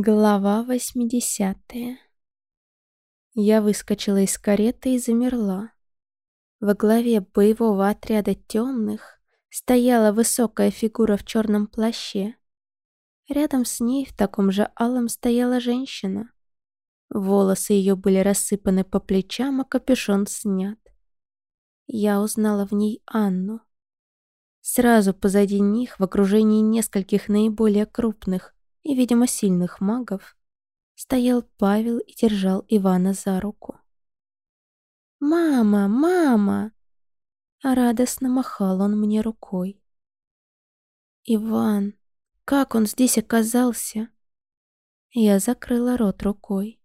Глава 80 Я выскочила из кареты и замерла. Во главе боевого отряда темных стояла высокая фигура в черном плаще. Рядом с ней в таком же алом стояла женщина. Волосы ее были рассыпаны по плечам, а капюшон снят. Я узнала в ней Анну. Сразу позади них, в окружении нескольких наиболее крупных, и, видимо, сильных магов, стоял Павел и держал Ивана за руку. «Мама! Мама!» Радостно махал он мне рукой. «Иван, как он здесь оказался?» Я закрыла рот рукой.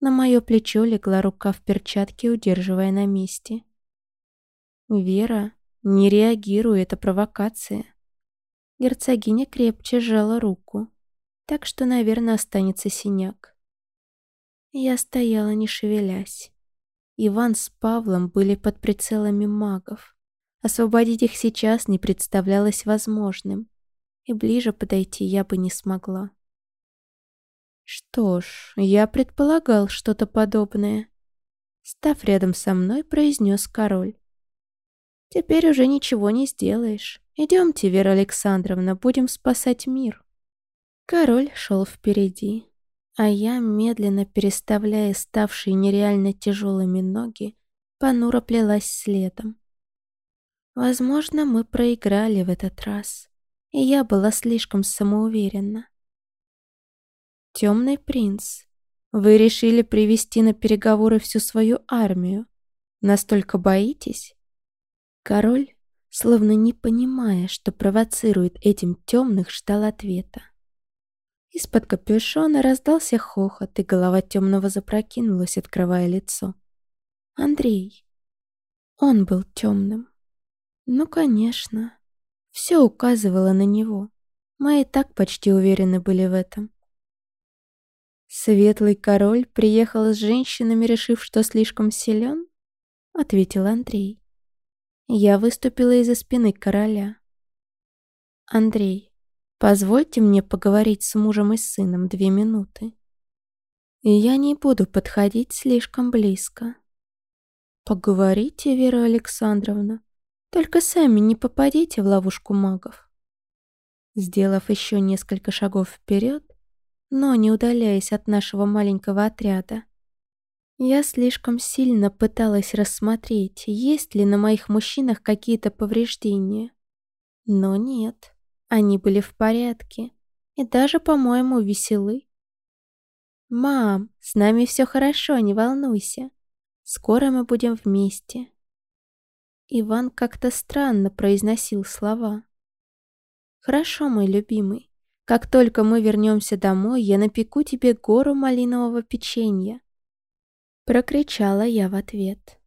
На мое плечо легла рука в перчатке, удерживая на месте. «Вера, не реагируй, это провокация». Герцогиня крепче сжала руку так что, наверное, останется синяк. Я стояла, не шевелясь. Иван с Павлом были под прицелами магов. Освободить их сейчас не представлялось возможным, и ближе подойти я бы не смогла. Что ж, я предполагал что-то подобное. Став рядом со мной, произнес король. Теперь уже ничего не сделаешь. Идемте, Вера Александровна, будем спасать мир. Король шел впереди, а я, медленно переставляя ставшие нереально тяжелыми ноги, понуро плелась следом. Возможно, мы проиграли в этот раз, и я была слишком самоуверенна. «Темный принц, вы решили привести на переговоры всю свою армию. Настолько боитесь?» Король, словно не понимая, что провоцирует этим темных, ждал ответа. Из-под капюшона раздался хохот, и голова темного запрокинулась, открывая лицо. Андрей. Он был темным. Ну, конечно. Все указывало на него. Мы и так почти уверены были в этом. «Светлый король приехал с женщинами, решив, что слишком силен?» — ответил Андрей. Я выступила из-за спины короля. «Андрей, Позвольте мне поговорить с мужем и сыном две минуты. И я не буду подходить слишком близко. Поговорите, Вера Александровна, только сами не попадите в ловушку магов. Сделав еще несколько шагов вперед, но не удаляясь от нашего маленького отряда, я слишком сильно пыталась рассмотреть, есть ли на моих мужчинах какие-то повреждения. Но нет. Они были в порядке и даже, по-моему, веселы. «Мам, с нами все хорошо, не волнуйся. Скоро мы будем вместе». Иван как-то странно произносил слова. «Хорошо, мой любимый. Как только мы вернемся домой, я напеку тебе гору малинового печенья». Прокричала я в ответ.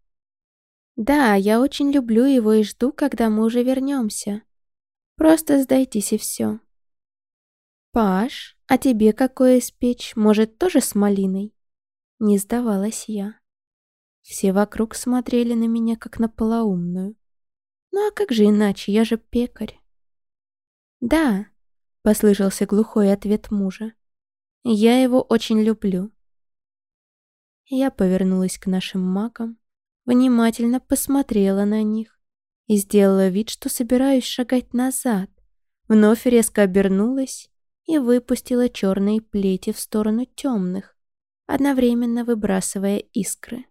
«Да, я очень люблю его и жду, когда мы уже вернемся. Просто сдайтесь и все. Паш, а тебе какое испечь? Может, тоже с малиной? Не сдавалась я. Все вокруг смотрели на меня, как на полоумную. Ну а как же иначе, я же пекарь. Да, послышался глухой ответ мужа. Я его очень люблю. Я повернулась к нашим магам, внимательно посмотрела на них и сделала вид, что собираюсь шагать назад. Вновь резко обернулась и выпустила черные плети в сторону темных, одновременно выбрасывая искры.